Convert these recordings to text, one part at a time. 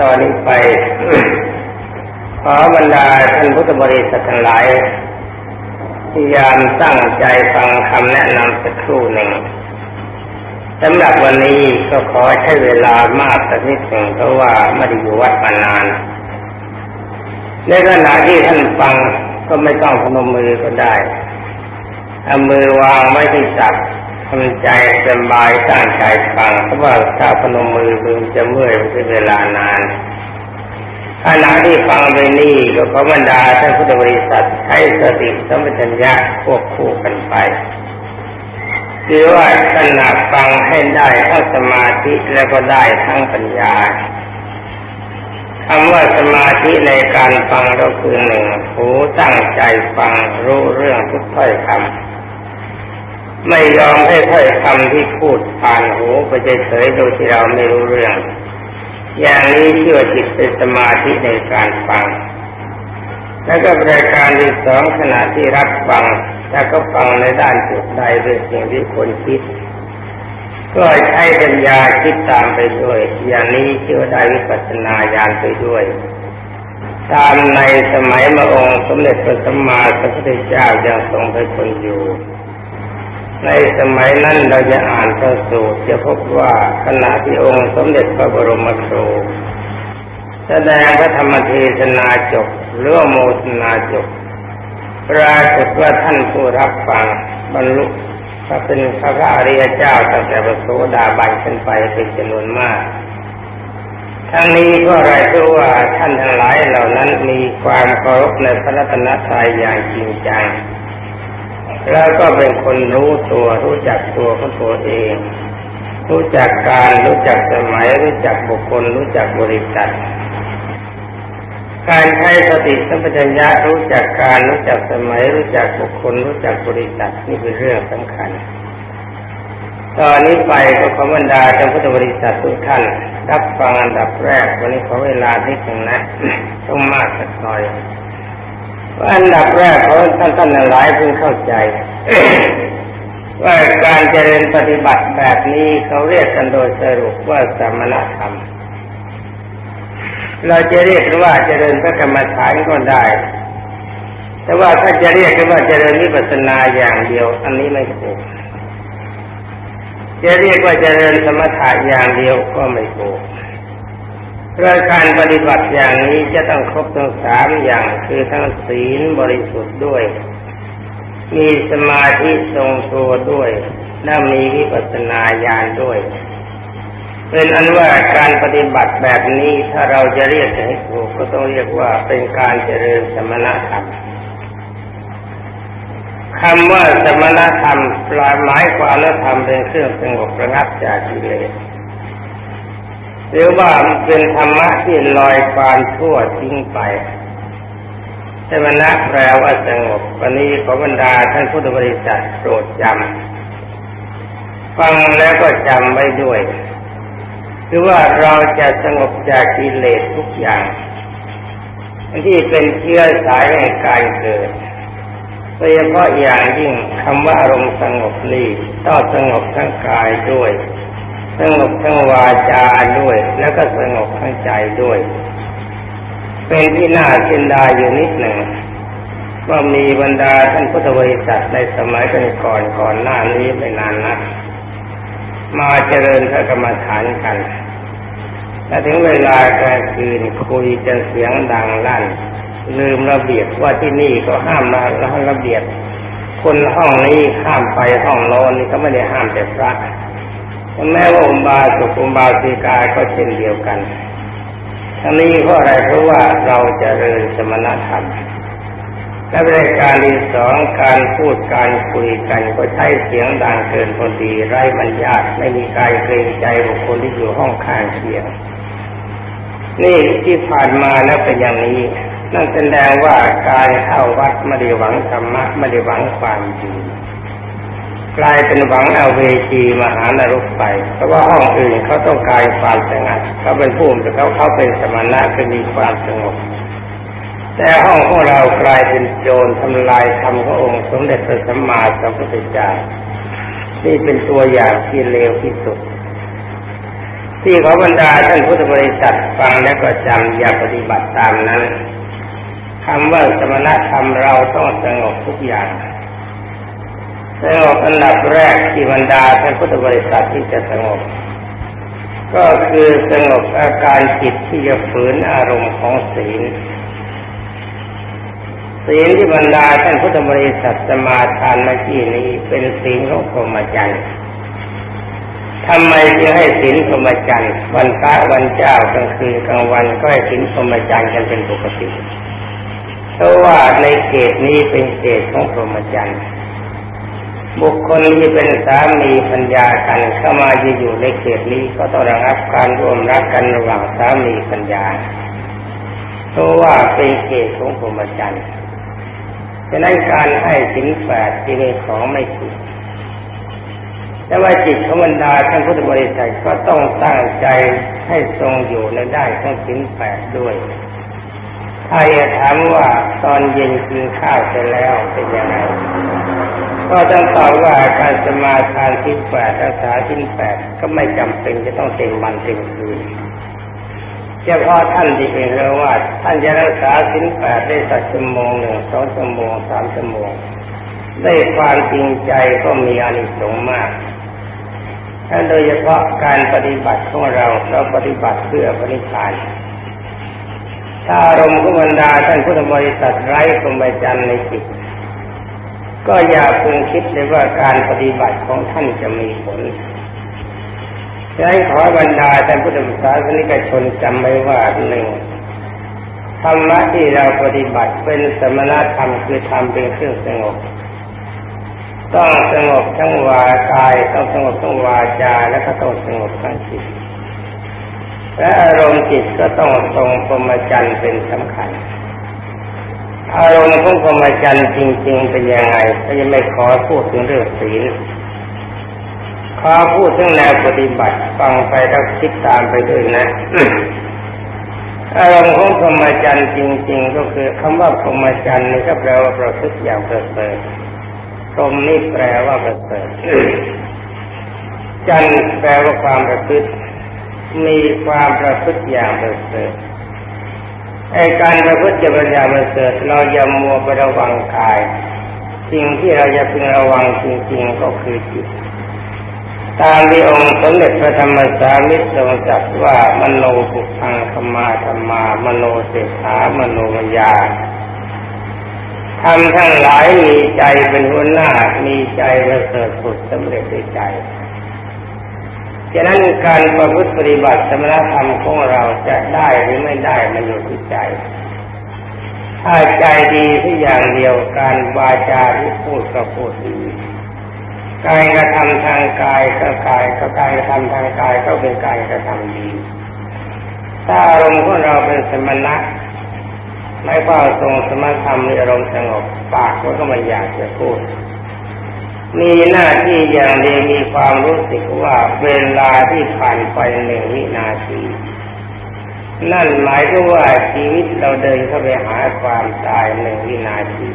ตอนนี้ไป ขอบรรดาท่านพุทธบริษัททั้งหลายพยายามตั้งใจฟังคำแนะนำสักครู่หนึ่งสำหรับวันนี้ก็ขอใช้เวลามากสักนิดหนึ่งเพราะว่าไม่ได้อยู่วัดมานานในขณะที่ท่านฟังก็ไม่ต้องพนมมือก็ได้เอามือวางไว้ที่ตัก ทำใจสบายตั้งใจฟังเพราะว่าถ้าพนมมือมือจะเมื่อยเป็นเวลานานขณะที่ฟังไปนี่ก็ขอบรรดาท่านพุทธบริษัทใช้สติสัมปชัญญะควบคู่กันไปคือว่าขณะฟังให้ได้ทั้งสมาธิแล้วก็ได้ทั้งปัญญาคำว่าสมาธิในการฟังก็คือหนึ่งหูตั้งใจฟังรู้เรื่องทุกถ้อยคำ ไม่ยอมให้ถ้อยคำที่พูดผ่านหูไปเฉยๆโดยที่เราไม่รู้เรื่อง อย่างนี้เชื่อจิตเป็นสมาธิในการฟัง แล้วก็รายการที่สองขณะที่รับฟัง แล้วก็ฟังในด้านจุดใดเป็นสิ่งที่คนคิด ก็ใช้ปัญญาคิดตามไปด้วย อย่างนี้เชื่อได้วิปัสสนาญาณไปด้วย ตามในสมัยมระองค์สมเด็จพระสัมมาสัมพุทธเจ้ายังทรงไปคนอยู่ ในสมัยนั้นเราจะอ่านพระสูตรจะพบว่าขณะที่องค์สมเด็จพระบรมครูแสดงพระธรรมเทศนาจบหรือโมทนาจบปรากฏว่าท่านผู้รับฟังบรรลุถ้าเป็นพระอริยเจ้าตั้งแต่พระโสดาบันขึ้นไปเป็นจำนวนมากทั้งนี้ก็อะไรเพราะว่าท่านทั้งหลายเหล่านั้นมีความเคารพในพระรัตนตรัยอย่างจริงจัง แล้วก็เป็นคนรู้ตัวรู้จักตัวของตัวเอง รู้จักการรู้จักสมัย รู้จักบุคคล รู้จักบริษัท การใช้สติสัมปชัญญะรู้จักการรู้จักสมัย รู้จักบุคคล รู้จักบริษัทนี่เป็นเรื่องสำคัญ ตอนนี้ไปก็ขอบรรดาท่าพุทธบริษัททุกท่านรับฟังอันดับแรกวันนี้ขอเวลาที่ถึงนะต้องมากสักหน่อย อันดับแรกของท่านท่านหลายเพิ่งเข้าใจ ว่าการเจริญปฏิบัติแบบนี้เขาเรียกกันโดยสรุปว่าสมณธรรม เราจะเรียกว่าเจริญพระกรรมฐานก็ได้ แต่ว่าถ้าจะเรียกว่าเจริญวิปัสสนาอย่างเดียว อันนี้ไม่ถูกจะเรียกว่าเจริญสมถะอย่างเดียวก็ไม่ถูก เพราะการปฏิบัติอย่างนี้จะต้องครบทั้งสามอย่างคือทั้งศีลบริสุทธิ์ด้วย มีสมาธิทรงตัวด้วย และมีวิปัสสนาญาณด้วย เป็นอันว่าการปฏิบัติแบบนี้ถ้าเราจะเรียกให้ถูกก็ต้องเรียกว่าเป็นการเจริญสมณธรรมคำว่าสมณธรรมปลายหมายความและธรรมเป็นเครื่องสงบระงับจากกิเลส หรือว่ามันเป็นธรรมะที่ลอยความชั่วทิ้งไปสมณะแปลว่าสงบวันนี้ขอบรรดาท่านพุทธบริษัทโปรดจำฟังแล้วก็จำไว้ด้วยคือว่าเราจะสงบจากกิเลสทุกอย่างที่เป็นเชื้อสายในการเกิดโดยเฉพาะอย่างยิ่งคำว่าอารมณ์สงบนี้ต้องสงบทั้งกายด้วย สงบทั้งวาจาด้วย แล้วก็สงบทั้งใจด้วย เป็นที่น่าเสียดาอยู่นิดหนึ่งว่ามีบรรดาท่านพุทธบริษัทในสมัยก่อนก่อนหน้านี้ไม่นานนักมาเจริญพระกรรมฐานกันและถึงเวลากลางคืนคุยจะเสียงดังลั่น ลืมระเบียบว่าที่นี่ก็ห้ามละระเบียบ คนห้องนี้ห้ามไปห้องโน้นนี่ก็ไม่ได้ห้ามแต่พระ แม้ว่าอุบาสุอุบาสิกาก็เช่นเดียวกันทั้งนี้เพราะอะไรเพราะว่าเราจะเริญสมณธรรมและรายการที่สองการพูดการคุยกันก็ใช้เสียงดังเกินพอดีไร้บรรยาทไม่มีการเกรงใจบุคคลที่อยู่ห้องข้างเคียง นี่ที่ผ่านมาแล้วเป็นอย่างนี้ นั่นแสดงว่าการเข้าวัดไม่ได้หวังธรรมะไม่ได้หวังความจริง กลายเป็นหวังเอาเวจีมหานรกไป เพราะว่าห้องอื่นเขาต้องการความสงบเขาเป็นผู้แต่เขาเขาเป็นสมณะคือมีความสงบแต่ห้องของเรากลายเป็นโจรทำลายธรรมขององค์สมเด็จพระสัมมาสัมพุทธเจ้านี่เป็นตัวอย่างที่เลวที่สุด ที่ขอบรรดาท่านพุทธบริษัทฟังแล้วก็จำอย่าปฏิบัติตามนั้นคำว่าสมณธรรมเราต้องสงบทุกอย่าง สงบอันดับแรกที่บรรดาท่านพุทธบริษัทที่จะสงบ ก็คือสงบอาการจิตที่จะฝืนอารมณ์ของศีลศีลที่บรรดาท่านพุทธบริษัทสมาทานเมื่อกี้นี้เป็นศีลของพรหมจรรย์ทำไมจึงให้ศีลพรหมจรรย์วันพระวันเจ้ากลางคืนกลางวันก็ให้ศีลพรหมจรรย์กันเป็นปกติเพราะว่าในเขตนี้เป็นเขตของพรหมจรรย์ บุคคลที่เป็นสามีปัญญากันเข้ามาอยู่ในเขตนี้ก็ต้องระงับการร่วมรักกันระหว่างสามีปัญญาเพราะว่าเป็นเขตของพรหมจรรย์ฉะนั้นการให้สินแปดที่เป็นของไม่ผิดแต่ว่าจิตของบรรดาท่านพุทธบริษัทก็ต้องตั้งใจให้ทรงอยู่ในได้ทั้งสินแปดด้วยถ้าจะถามว่าตอนเย็นกินข้าวเสร็จแล้วเป็นยังไง ก็ต้องตอบว่าการสมาทานสินแปดรักษาสินแปดก็ไม่จำเป็นจะต้องเต็มวันเต็มคืนเฉพาะท่านที่เป็นเรว่าท่านจะรักษาสิ้นแปดได้สักชั่วโมงหนึ่งสองชั่วโมงสามชั่วโมง ได้ความจริงใจก็มีอานิสงส์มากถ้าโดยเฉพาะการปฏิบัติของเราเราปฏิบัติเพื่อปฏิพานถ้าอารมณ์ของบรรดาท่านพุทธบริษัทไร้สมบัติจันในจิต ก็อย่าพึงคิดเลยว่าการปฏิบัติของท่านจะมีผลฉะนั้นขอบรรดาท่านพุทธศาสนิกชนจำไว้ว่าหนึ่งธรรมะที่เราปฏิบัติเป็นสมณธรรมคือทำเป็นเครื่องสงบ ต้องสงบทั้งวากายต้องสงบทั้งวาจาและก็ต้องสงบทั้งจิตและอารมณ์จิตก็ต้องทรงพรหมจรรย์เป็นสำคัญ อารมณ์ของพรหมจรรย์จริง ๆ เป็นยังไงก็ยังไม่ขอพูดถึงเรื่องศีลขอพูดถึงแนวปฏิบัติฟังไปแล้วคิดตามไปด้วยนะอารมณ์ของพรหมจรรย์จริง ๆ ก็คือคำว่าพรหมจรรย์นี่ก็แปลว่าประพฤติอย่างประเสริฐพรหมนี่แปลว่าประเสริฐจันแปลว่าความประพฤติมีความประพฤติอย่างประเสริฐ ไอการประพฤติจะเป็นอย่างประเสริฐเราอย่ามัวไประวังกาย สิ่งที่เราจะพึงระวังจริงๆก็คือจิต ตามที่องค์สมเด็จพระธรรมสามิตรทรงจัดว่ามโนปุพังธรรมาธรรมามโนเสถามโนมยาทำทั้งหลายมีใจเป็นหัวหน้ามีใจประเสริฐสุดสำเร็จด้วยใจะนั้นการประพฤติปฏิบัติสมณธรรมของเราจะได้หรือไม่ได้มันอยู่ที่ใจ ถ้าใจดีที่อย่างเดียวการวาจาที่พูดก็พูดดี การกระทำทางกายก็กายก็การกระทำทางกายก็เป็นการกระทำดี ถ้าอารมณ์ของเราเป็นสมณะไม่ว่าทรงสมณธรรมมีอารมณ์สงบปากก็ไม่อยากจะพูด มีหน้าที่อย่างเดียวมีความรู้สึกว่าเวลาที่ผ่านไปหนึ่งวินาที นั่นหมายถึงว่าชีวิตเราเดินเข้าไปหาความตายหนึ่งวินาที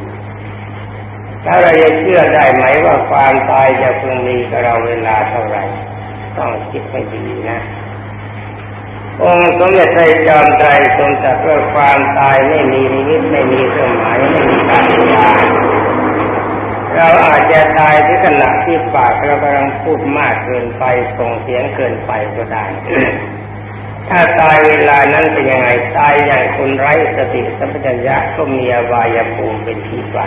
ถ้าเราจะเชื่อได้ไหมว่าความตายจะพึงมีกับเราเวลาเท่าไหร่ต้องคิดให้ดีนะองค์สมเด็จพระจอมไตรทรงตรัสว่าความตายไม่มีนิมิตไม่มีเครื่องหมายไม่มีการยา เราอาจจะตายที่ขณะที่ปากเรากำลังพูดมากเกินไปส่งเสียงเกินไปก็ได้ ถ้าตายเวลานั้นเป็นยังไงตายอย่างคนไร้สติสัมปชัญญะก็มีอบายภูมิเป็นที่ไป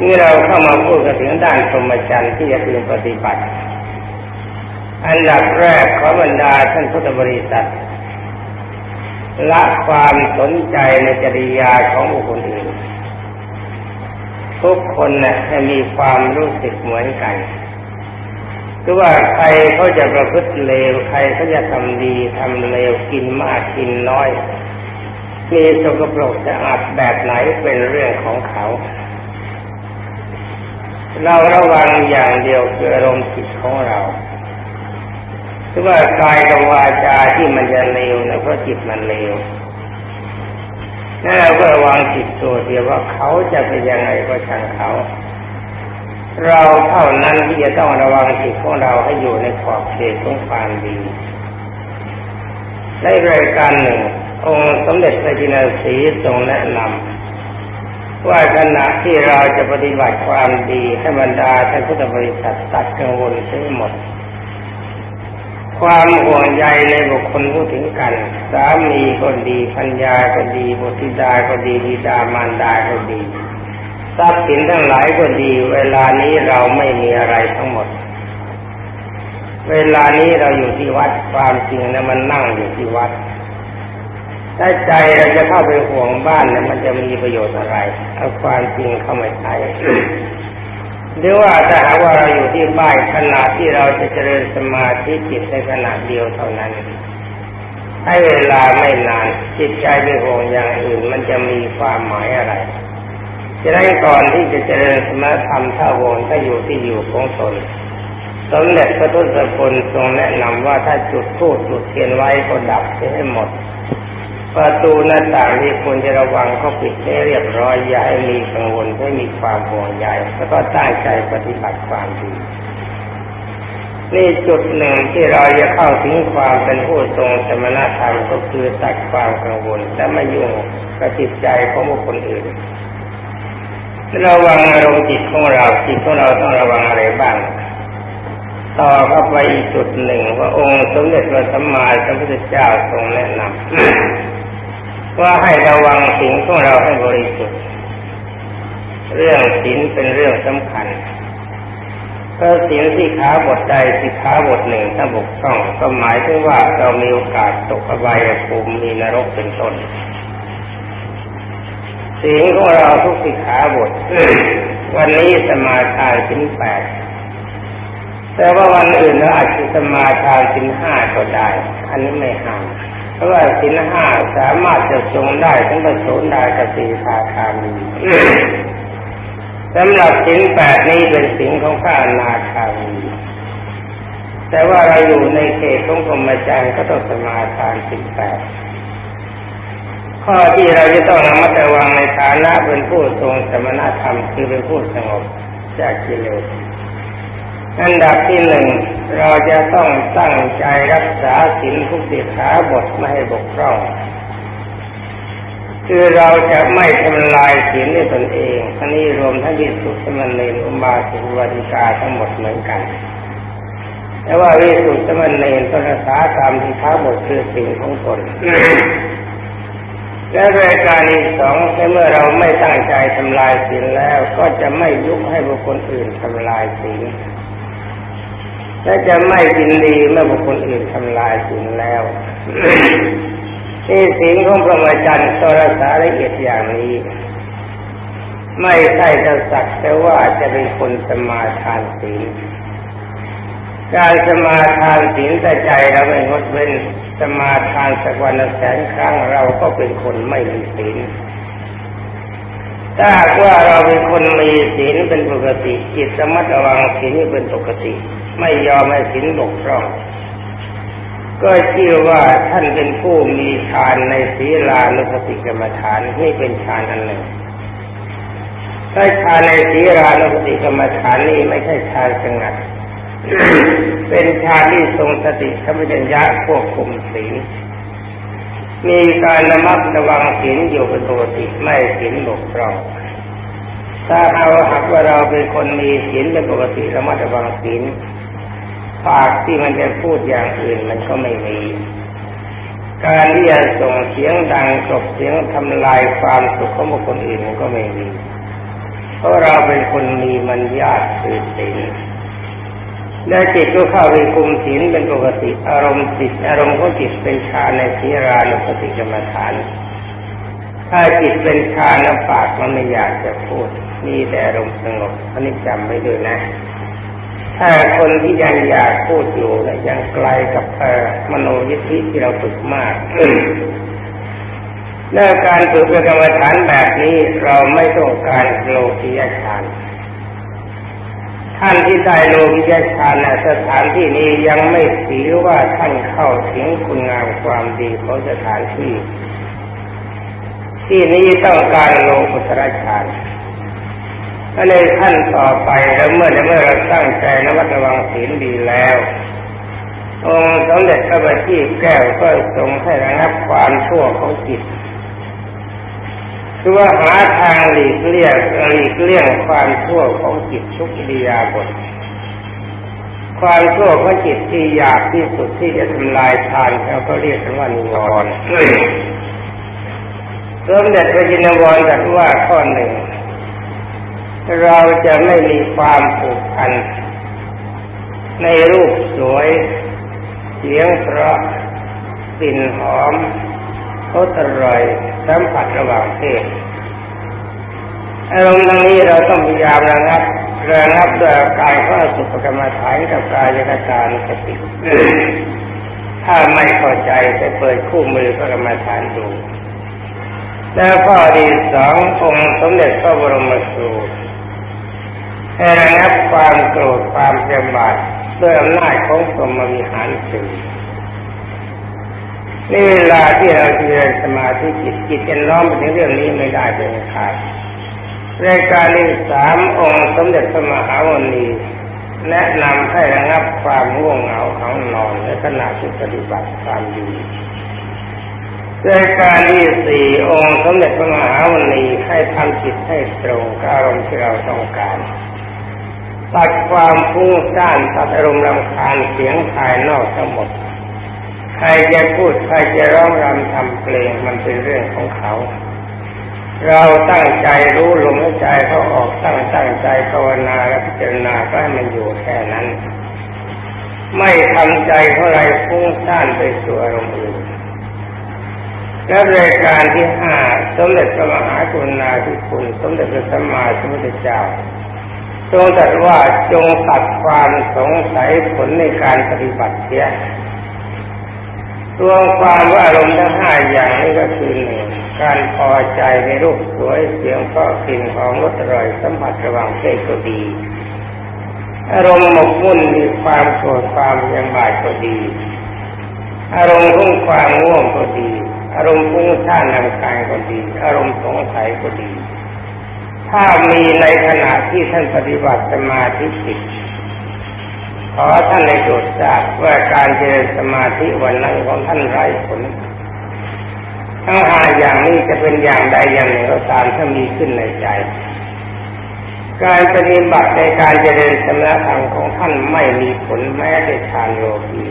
นี่เราเข้ามาพูดกันถึงด้านสมจรรย์ที่จะพึงปฏิบัติ อันดับแรกขอบรรดาท่านพุทธบริษัทละความสนใจในจริยาของบุคคลอื่น ทุกคนเนะ่ยให้มีความรู้สึกเหมือนกันคือว่าใครเขาจะประพฤติเลวใครเขาจะทำดีทำเลวกินมากกินน้อย มีสกปรกสะอาดแบบไหนเป็นเรื่องของเขา เราระวังอย่างเดียวคืออารมณ์จิตของเราคือว่ากายกับวาจาที่มันจะเลวนะเพราะจิตมันเลว นั่เราก็ระวังจิตตัวเดียวว่าเขาจะเป็นยังไงก็ช่างเขา เราเท่านั้นที่จะต้องระวังจิตของเราให้อยู่ในขอบเขตของความดีในรายการหนึ่ง องค์สมเด็จพระจินสีทรงแนะนำว่าขณะที่เราจะปฏิบัติความดีให้บรรดาท่านพุทธบริษัทตัดกังวลทั้งหมด ความห่วงใยในบุคคลผู้ถึงกัน สามีก็ดีพัญญาก็ดีบุตรธิดาก็ดีบิดามารดาก็ดีทรัพย์สินทั้งหลายก็ดี เวลานี้เราไม่มีอะไรทั้งหมด เวลานี้เราอยู่ที่วัดความจริงนะมันนั่งอยู่ที่วัดถ้าใจเราจะเข้าไปห่วงบ้านเนี่ยมันจะมีประโยชน์อะไรเอาความจริงเข้ามาใช้ หรือว่าถ้าหากว่าเราอยู่ที่บ้านขณะที่เราจะเจริญสมาธิจิตในขณะเดียวเท่านั้น ให้เวลาไม่นานจิตใจไปห่วงอย่างอื่นมันจะมีความหมายอะไรจะได้ก่อนที่จะเจริญสมาธรรมท่าวงถ้าอยู่ที่อยู่ของตนสมเด็จพระทุสพลทรงแนะนำว่าถ้าจุดทูดจุดเทียนไว้ก็ดับให้หมด ประตูหน้าต่างที่ควรจะระวังก็ปิดให้เรียบร้อยอย่าให้มีกังวลให้มีความห่วงใยแล้วก็ตั้งใจปฏิบัติความดีนี่จุดหนึ่งที่เราจะเข้าถึงความเป็นผู้ทรงสมณธรรมก็คือตัดความกังวลและไม่ยุ่งกับจิตใจของบุคคลอื่นระวังอารมณ์จิตของเราจิตของเราต้องระวังอะไรบ้างต่อเข้าไปอีกจุดหนึ่งว่าองค์สมเด็จพระสัมมาสัมพุทธเจ้าทรงแนะนำ ว่าให้ระวังสิ่งของเราให้บริสุทธิ์ เรื่องศีลเป็นเรื่องสำคัญถ้าศีลที่ขาบทใดสิขาบทหนึ่งถ้าบกพร่องก็หมายถึงว่าเรามีโอกาสตกอบายภูมิมีนรกเป็นต้นศีลของเราทุกสิขาบทวันนี้สมาทานสินแปดแต่ว่าวันอื่นเราอาจจะสมาทานสินห้าก็ได้ อันนี้ไม่ห้าม เพราะว่าสินห้าสามารถจะทรงได้ทั้งประโสดากับสีทาคามีสำหรับสินแปดนี้เป็นสินของพระอนาคามีแต่ว่าเราอยู่ในเขตของกรมจารย์ก็ต้องสมาทานสินแปดข้อที่เราจะต้องระมัดระวังในฐานะเป็นผู้ทรงสมณธรรมคือเป็นผู้สงบจากกิเลส อันดับที่หนึ่งเราจะต้องตั้งใจรักษาศีลทุกสิขาบทไม่ให้บกพร่องคือเราจะไม่ทำลายศีลในตนเองทันนี้รวมทั้งวิสุทธิมนเนรอุบาสิกวาติกาทั้งหมดเหมือนกัน แต่ว่าวิสุทธิมนเนรต้องรักษาตามที่ท้าบทคือสิ่งของตนและรายการที่สองเมื่อเราไม่ตั้งใจทำลายศีลแล้ว ก็จะไม่ยุให้บุคคลอื่นทำลายศีล และจะไม่ยินดีเมื่อบุคคลอื่นทำลายศีลแล้วนี่ศีลของพระมจันทร์ตรสาละเอียดอย่างนี้ ไม่ใช่จะสักแต่ว่าจะเป็นคนสมาทานศีลการสมาทานศีลแต่ใจเราไม่งดเว้นสมาทานสักวันละแสนครั้งเราก็เป็นคนไม่มีศีล ถ้าว่าเราเป็นคนมีศีลเป็นปกติจิตสมัติระวังศีลเป็นปกติ ไม่ยอมให้ศีลบกพร่อง ก็ชื่อว่าท่านเป็นผู้มีฌานในศีลานุสติกรรมฐานนี่เป็นฌานอันหนึ่งถ้าฌานในศีลานุสติกรรมฐานนี่ไม่ใช่ฌานสงัดเป็นชานที่ทรงสติธรรมจัญญาควบคุมศีล มีการระมัดระวังศีลอยู่เป็นปกติไม่ศีลบกพร่อง ถ้าเอาหักว่าเราเป็นคนมีศีลเป็นปกติระมัดระวังศีลปากที่มันจะพูดอย่างอื่นมันก็ไม่มี การที่จะส่งเสียงดังกบเสียงทำลายความสุขของบุคคลอื่นมันก็ไม่มี เพราะเราเป็นคนมีมันญาติคือศีล และจิตก็เข้าไปคุมศีลเป็นปกติอารมณ์จิต อารมณ์ของจิตเป็นฌานในสีรานุสติกรรมฐาน ถ้าจิตเป็นฌานแล้วปากมันไม่อยากจะพูดมีแต่อารมณ์สงบอันนี้จำไว้ด้วยนะ ถ้าคนที่ยังอยากพูดอยู่และยังไกลกับมโนยิทธิที่เราฝึกมากเรื่องการฝึกกรรมฐานแบบนี้เราไม่ต้องการโลกียฌาน ท่านที่ได้โลกิยฌานสถานที่นี้ยังไม่ถือว่าท่านเข้าถึงคุณงามความดีของสถานที่ ที่นี้ต้องการโลกุตระฌานในขั้นต่อไปแล้วเมื่อเมื่อเราตั้งใจระมัดระวังศีลดีแล้ว องค์สมเด็จพระบัณฑิตแก้วก็ทรงให้ระงับความชั่วของจิต คือว่าหาทางหลีกเลี่ยงหลีกเลี่ยงความชั่วของจิตทุกอิริยาบถความชั่วของจิตที่อยากที่สุดที่จะทำลายทานเขาก็เรียกกันว่านิวรณ์สมเด็จพระจินวรตรัสว่าข้อหนึ่ง เราจะไม่มีความผูกพัน ในรูปสวย เสียงเพราะกลิ่นหอมรสอร่อย สัมผัสระหว่างเพศอารมณ์ตรงนี้เราต้องพยายามระงับระงับด้วยกายข้อสุภกรรมฐานกับกายกการสติถ้าไม่เข้าใจจะเปิดคู่มือพระกรรมฐานดู แล้วข้อที่สององค์สมเด็จพระบรมครูให้ระงับความโกรธความเจ็บาดด้วยอำนาจของสมวิหารสี่ นี่เวลาที่เราเรียนสมาธิจิตจิตจะน้อมไปถึงเรื่องนี้ไม่ได้เป็นขาดรายการที่สามองค์สมเด็จพระมหาวันนี้แนะนำให้ระงับความง่วงเหงาของนอนในขณะที่ปฏิบัติความดีรายการที่สี่องค์สมเด็จพระมหาวันนี้ให้ทำจิตให้ตรงกับอารมณ์ที่เราต้องการตัดความฟุ้งซ่านตัดอารมณ์รำคาญเสียงภายนอกทั้งหมด ใครจะพูดใครจะร้องรำทำเพลงมันเป็นเรื่องของเขา เราตั้งใจรู้ลมหายใจเขาออกตั้งตั้งใจภาวนาและพิจารณาก็ให้มันอยู่แค่นั้น ไม่ทำใจเท่าไรฟุ้งซ่านไปสู่อารมณ์อื่นและรายการที่ห้าสมเด็จพระมหากรุณาธิคุณสมเด็จพระสัมมาสัมพุทธเจ้าทรงตรัสว่าจงตัดความสงสัยผลในการปฏิบัติเสีย รวมความว่าอารมณ์ทั้งห้าอย่างนี้ก็คือหนึ่งการพอใจในรูปสวยเสียงเพราะกลิ่นของรสอร่อยสัมผัสระหว่างเพศก็ดี อารมณ์หมกมุ่นมีความโกรธความยังบาดก็ดี อารมณ์พุ่งความง่วงก็ดี อารมณ์พุ่งท่านนำกายก็ดี อารมณ์สงสัยก็ดี ถ้ามีในขณะที่ท่านปฏิบัติสมาธิจิต ขอท่านในโปรดทราบว่าการเจริญสมาธิวันนั้นของท่านไร้ผลทั้งหาอย่างนี้จะเป็นอย่างใดอย่างหนึ่งก็ตามถ้ามีขึ้นในใจ การปฏิบัติในการเจริญสมาธิของท่านไม่มีผลแม้แต่ทานโลกี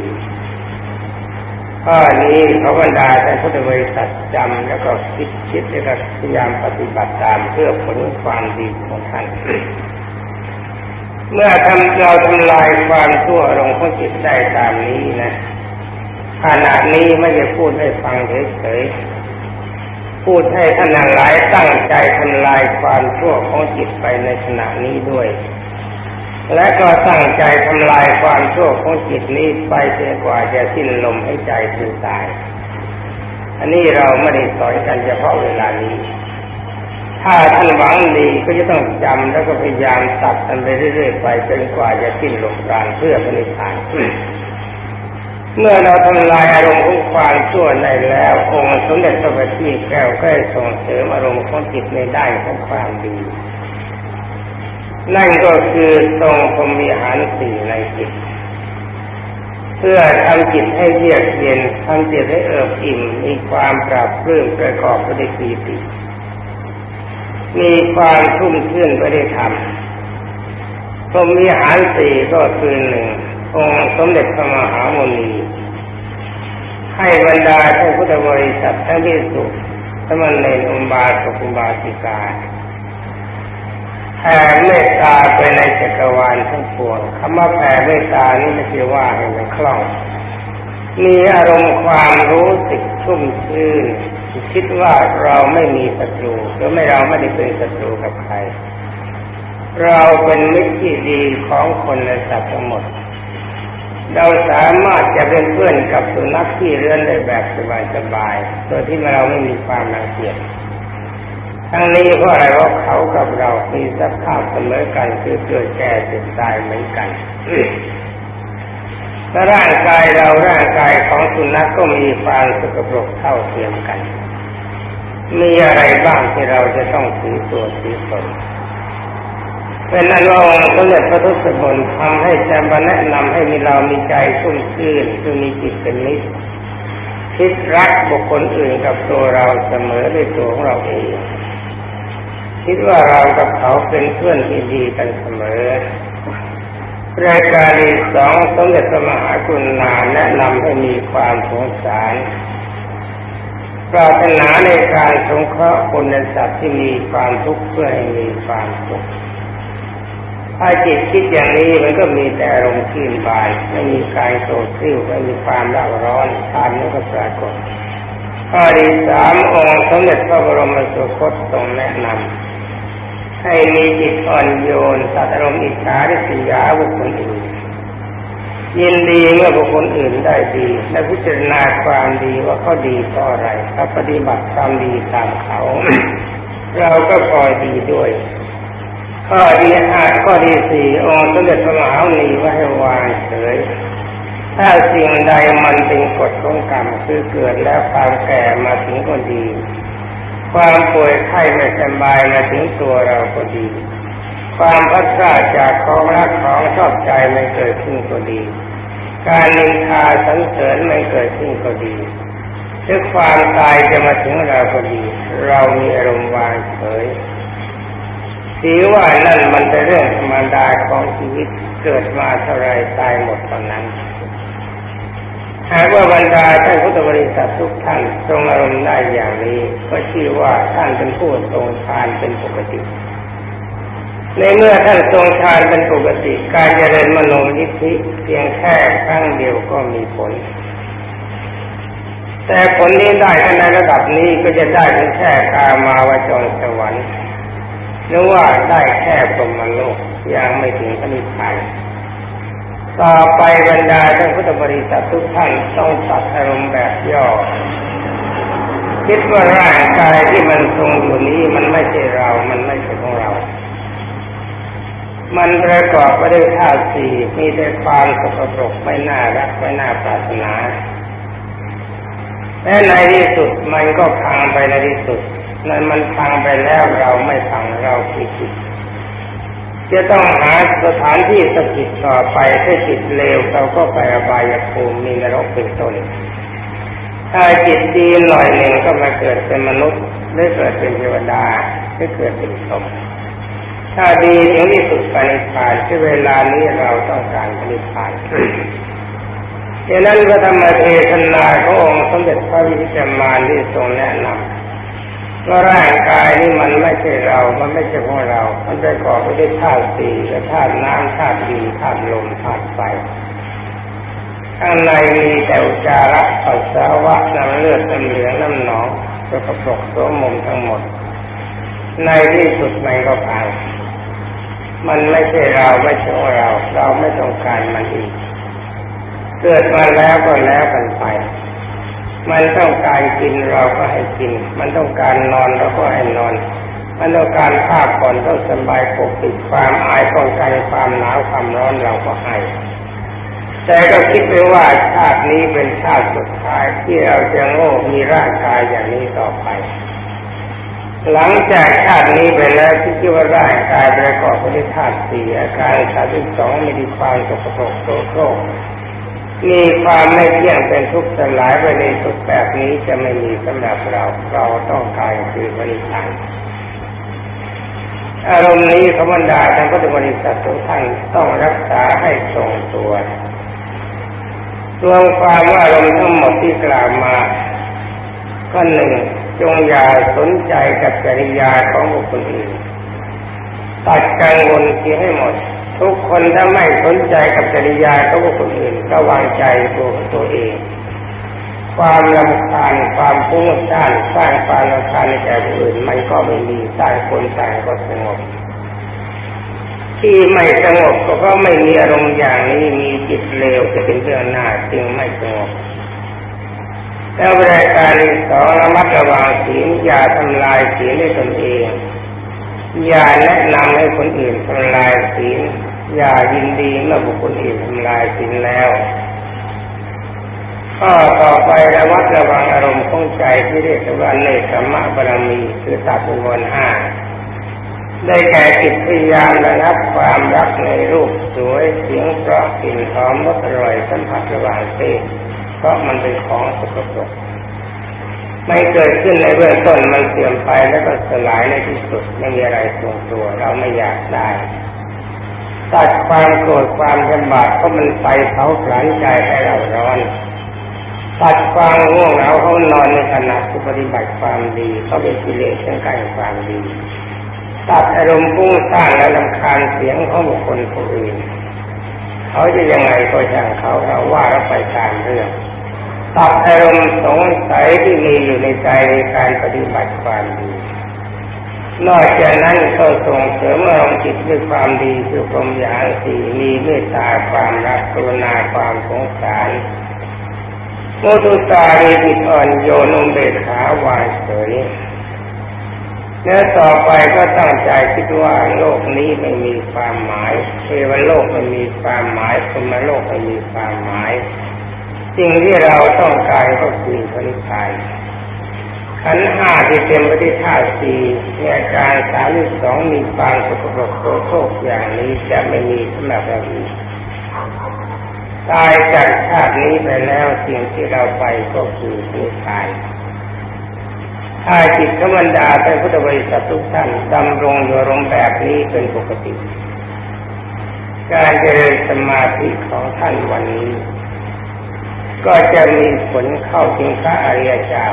ข้อนี้พระบรรดาแต่พุทธบริษัทจำแล้วก็คิดคิดแล้วก็พยายามปฏิบัติตามเพื่อผลความดีของท่าน เมื่อทำเราทำลายความชั่วลงของจิตได้ตามนี้นะขณะนี้ไม่ได้พูดให้ฟังเฉยๆ พูดให้ท่านหลายตั้งใจทำลายความชั่วของจิตไปในขณะนี้ด้วย และก็ตั้งใจทำลายความชั่วของจิตนี้ไปจนกว่าจะสิ้นลมให้ใจคือตาย อันนี้เราไม่ได้สอนกันเฉพาะเวลานี้ ถ้าท่านหวังดีก็จะต้องจำแล้วก็พยายามตัดกันไปเรื่อยๆไปจนกว่าจะสิ้นลมปราณเพื่อพระนิพพานเมื่อเราทำลายอารมณ์ของความชั่วในแล้ว องค์สมเด็จพระบัณฑิตแก้วก็ส่งเสริมอารมณ์ของจิตในได้ของความดี นั่นก็คือทรงพรมีหารสี่ในจิต เพื่อทำจิตให้เยือกเย็นทำจิตให้เอิบอิ่มมีความปราบปลื้มประกอบปด้วยปีติ มีความทุ่มชื่นไปได้ทำพรมีหารสี่ก็คือหนึ่งองค์สมเด็จพระมหาโมนีให้บรรดาท่านพุทธบริษัททั้งที่สุสมณเณรอุบาสกุบาสิกาแผ่เมตตาไปในจักรวาลทั้งปวงคำว่าแผ่เมตตานี่ไม่ใช่ว่าให้มันคล่อง มีอารมณ์ความรู้สึกชุ่มชื่น คิดว่าเราไม่มีศัตรูหรือไม่เราไม่ได้เป็นศัตรูกับใคร เราเป็นมิตรที่ดีของคนและสัตว์ทั้งหมด เราสามารถจะเป็นเพื่อนกับสุนัขที่เรือนได้แบบสบายๆโดยที่เราไม่มีความรังเกียจทั้งนี้เพราะอะไรเพราะเขากับเรามีสภาพเสมอกันคือเกิดแก่เจ็บตายเหมือนกันร่างกายเราร่างกายของสุนัขกก็มีความสกปรกเท่าเทียมกัน มีอะไรบ้างที่เราจะต้องถือตัวถือตนเป็นอันว่าองค์สมเด็จพระทุสมนทำให้แจำมาแนะนำให้มีเรามีใจชุ่มชื่นคือมีจิตเป็นนิสคิดรักบุคคลอื่นกับตัวเราเสมอด้วยตัวของเราเองคิดว่าเรากับเขาเป็นเพื่อนที่ดีกันเสมอรายการที่สองสมเด็จพระมหากุณาแนะนำให้มีความสงสาร ปรารถนาในการสงเคราะห์คนในสัตว์ที่มีความทุกข์เพื่อให้มีความสุขถ้าจิตคิดอย่างนี้มันก็มีแต่อารมณ์ขึ้นบายไม่มีการโกรธซิ่วไม่มีความร้าร้อนทานนั้นก็ปรากฏข้อที่สามองค์สมเด็จพระบรมสุคตทรงแนะนำให้มีจิตอ่อนโยนสัตอารมณ์อิจฉาริษยาบุคคลอื่น ยินดีเมื่อบุคคลอื่นได้ดี และพิจารณาความดีว่าเขาดีเพราะอะไรถ้าปฏิบัติความดีตามเขา เราก็พลอยดีด้วย ข้อดีห้าข้อดีสี่องค์สมเด็จพระมหานีว่าให้วางเฉยถ้าสิ่งใดมันเป็นกฎของกรรมคือเกิดแล้วความแก่มาถึงก็ดี ความป่วยไข้ไม่สบายมาถึงตัวเราก็ดี ความพัดพลาดจากของรักของชอบใจไม่เกิดขึ้นก็ดี การนินทาสังเสริญไม่เกิดขึ้นก็ดีหรือความตายจะมาถึงเราก็ดี เรามีอารมณ์วางเฉยถือว่านั่นมันเป็นเรื่องธรรมดาของชีวิตเกิดมาเท่าไรตายหมดตอนนั้นหากว่าบรรดาท่านพุทธบริษัททุกท่านทรงอารมณ์ได้อย่างนี้ ก็ชื่อว่าท่านเป็นผู้ทรงฌานเป็นปกติ ในเมื่อท่านทรงฌานเป็นปกติ การเจริญมโนยิทธิเพียงแค่ครั้งเดียวก็มีผล แต่ผลนี้ได้ในระดับนี้ก็จะได้เพียงแค่กามาวจรสวรรค์หรือว่าได้แค่ปรมโลกยังไม่ถึงพระนิพพานต่อไปบรรดาท่านพุทธบริษัททุกท่านต้องตัดอารมณ์แบบย่อคิดว่าร่างกายที่มันทรงอยู่นี้มันไม่ใช่เรา มันไม่ใช่ของเรา มันประกอบไปด้วยธาตุสี่มีแต่ความสกปรกไม่น่ารักไม่น่าปรารถนาและในที่สุดมันก็พังไปในที่สุดนั้นมันพังไปแล้วเราไม่พังเราผิดจะต้องหาสถานที่สกิดต่อไปถ้าจิตเลวเราก็ไปอบายภูมิมีนรกเป็นต้นถ้าจิตดีหน่อยหนึ่งก็มาเกิดเป็นมนุษย์หรือเกิดเป็นเทวดาหรือเกิดเป็นสม ถ้าดีถึงที่สุดปณิพานที่เวลานี้เราต้องการปณิพานดังนั้นพระธรรมเทศนาขององค์สมเด็จพระวิชิตมานที่ทรงแนะนำว่าร่างกายนี่มันไม่ใช่เรา มันไม่ใช่ของเรา มันประกอบไปด้วยธาตุสี่และธาตุน้ำธาตุดินธาตุลมธาตุไฟข้างในมีแต่อุจาระปัสสาวะน้ำเลือดน้ำเหลืองน้ำหนองสกปรกสมมทั้งหมด ในที่สุดมันก็พัง มันไม่ใช่เราไม่ใช่เรา เราไม่ต้องการมันอีก เกิดมาแล้วก็แล้วกันไป มันต้องการกินเราก็ให้กิน มันต้องการนอนเราก็ให้นอน มันต้องการผ้าผ่อนต้องสบายปกปิดความอายป้องกันความหนาวความร้อนเราก็ให้แต่ก็คิดไปว่าชาตินี้เป็นชาติสุดท้ายที่เราจะโง่มีร่างกายอย่างนี้ต่อไป หลังจากชาตินี้ไปแล้วที่คิดว่าร่างกายประกอบไปด้วยธาตุสี่อาการสามสิบสองมีความสกปรกโสโครกมีความไม่เที่ยงเป็นทุกข์สลายไปในสุดแบบนี้จะไม่มีสำหรับเราเราต้องการคือพริพานอารมณ์นี้พระบรรดาท่านพุทธบริษัททุกท่านต้องรักษาให้ทรงตัวรวมความว่าอารมณ์ทั้งหมดที่กล่าวมาก็หนึ่ง จงอย่าสนใจกับจริยาของบุคคลอื่นตัดกังวลเสียให้หมด ทุกคนถ้าไม่สนใจกับจริยาของบุคนอื่นก็วางใจตัวตัวเอง ความลำคาญความฟุ้งซ่านสร้างความลำคาญในแก่ผู้อื่นมันก็ไม่มีต่างคนต่างก็สงบที่ไม่สงบก็เพราะไม่มีอารมณ์อย่างนี้มีจิตเลวจะเป็นเรื่องหน้าจึงไม่สงบ แล้วรายการที่สองระมัดระวังศีลอย่าทำลายศีลในตนเอง อย่าแนะนำให้คนอื่นทำลายศีลอย่ายินดีเมื่อบุคคลอื่นทำลายศีลแล้วข้อต่อไประวัดระวังอารมณ์ของใจที่เรียกว่าเนคขมะบารมีคือตัดบุญห้าได้แก่จิตพยายามระงับความรักในรูปสวยเสียงเพราะกลิ่นหอมรสอร่อยสัมผัสระหว่างเตเพ ราะมันเป็นของสกปรกไม่เกิดขึ้นในเบื้องต้นมันเสื่อมไปแล้วก็สลายในที่สุดไม่มีอะไรทรงตัว เราไม่อยากได้ตัดความโกรธความลำบากเพราะมันไปเผาผลาญใจให้เราร้อนตัดความง่วงเหงาเขานอนในขณะที่ปฏิบัติความดีเขาเป็นกิเลสเช่นกันความดี ตัดอารมณ์พุ่งสร้างและลำคาญเสียงของบุคคลผู้อื่น เขาจะยังไงก็ช่างเขาเราว่าเราไปตามเรื่อง ตัดอารมณ์สงสัยที่มีอยู่ในใจในการปฏิบัติความดี นอกจากนั้นก็ส่งเสริมอารมณ์จิตด้วยความดีคือพรมยานสี่มีเมตตาความรักกรุณาความสงสารมุตุตาดีจิตอ่อนโยนอุเบกขาวางเฉยแล้วต่อไปก็ตั้งใจคิดว่าโลกนี้ไม่มีความหมายเทวโลกไม่มีความหมายพรมโลกไม่มีความหมาย สิ่งที่เราต้องการก็คือพระนิพพานขันห้าที่เต็มไปด้วยธาตุสี่ในอาการสามสองมีความสกปรกโสโครกอย่างนี้จะไม่มีสำหรับเราอีกตายจากชาตินี้ไปแล้วสิ่งที่เราไปก็คือนิพพานถ้าจิตธรรมดาเป็นพุทธบริษัททุกท่านดำรงอยู่รมแบบนี้เป็นปกติ การเจริญสมาธิของท่านวันนี้ ก็จะมีผลเข้าถึงพระอริยเจ้า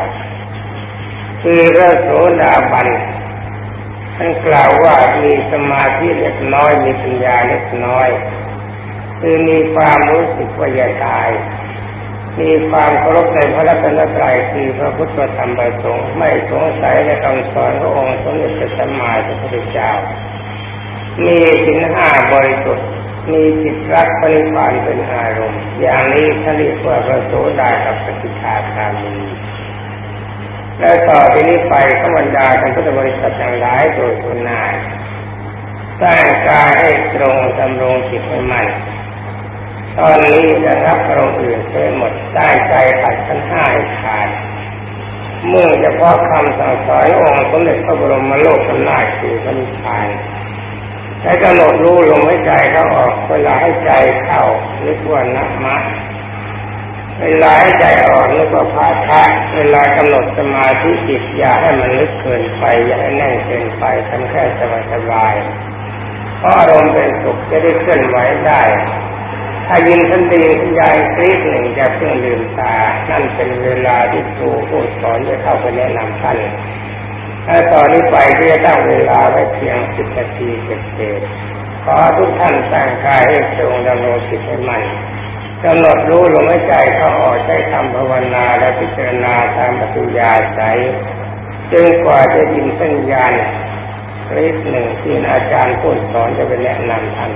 คือพระโสดาบันท่านกล่าวว่ามีสมาธิเล็กน้อยมีปัญญาเล็กน้อย คือมีความรู้สึกว่าจะตาย มีความเคารพในพระรัตนตรัยคือพระพุทธธรรมประสงค์ไม่สงสัยในคำสอนขององค์สมเด็จพระสัมมาสัมพุทธเจ้า มีสินห้าบริสุทธิ์ มีจิตรักปริพานเป็นอารมณ์ อย่างนี้ท่านเรียกว่าพระโสดากับปฏิทาคามีและต่อไปนี้ไปขบันดาท่านพุทธบริษัททั้งหลายโดยทุนนาตั้างกายให้ตรงดำรงจิตให้มันตอนนี้จะรับอารมณ์อื่นเสียหมดได้งใจตัดทั้งห้าขาดเมื่อเฉพาะคำสั่งสอนองค์สมเด็จพระบรมโลกธนาจคือพระนิพพาน และกำหนดรู้ลมหายใจเขาออกเวลาให้ใจเข้านึกว่านักมะเวลาให้ใจออกนึกว่าพาทะเวลากำหนดสมาธิจิตอย่าให้มันลึกเกินไปอย่าให้แน่นเกินไปทำแค่สบายๆเพราะอารมณ์เป็นสุขจะได้เคลื่อนไหวได้ถ้ายินทันดีทันยายคลิปหนึ่งจะเพิ่งลืมตา นั่นเป็นเวลาที่ครูผู้สอนจะเข้าไปแนะนำท่าน ถ้าตอนนี้ไปก็จะตั้งเวลาไว้เพียงสิบนาทีเศษขอทุกท่านตั้งกายให้ตรงดำรงจิตให้มันกำหนดรู้ลมหายใจเข้าออกใช้คำภาวนาและพิจารณาตามปฏิยาใสจนกว่าจะยินสัญญาณคลิปหนึ่งที่อาจารย์ผู้สอนจะไปแนะนำท่าน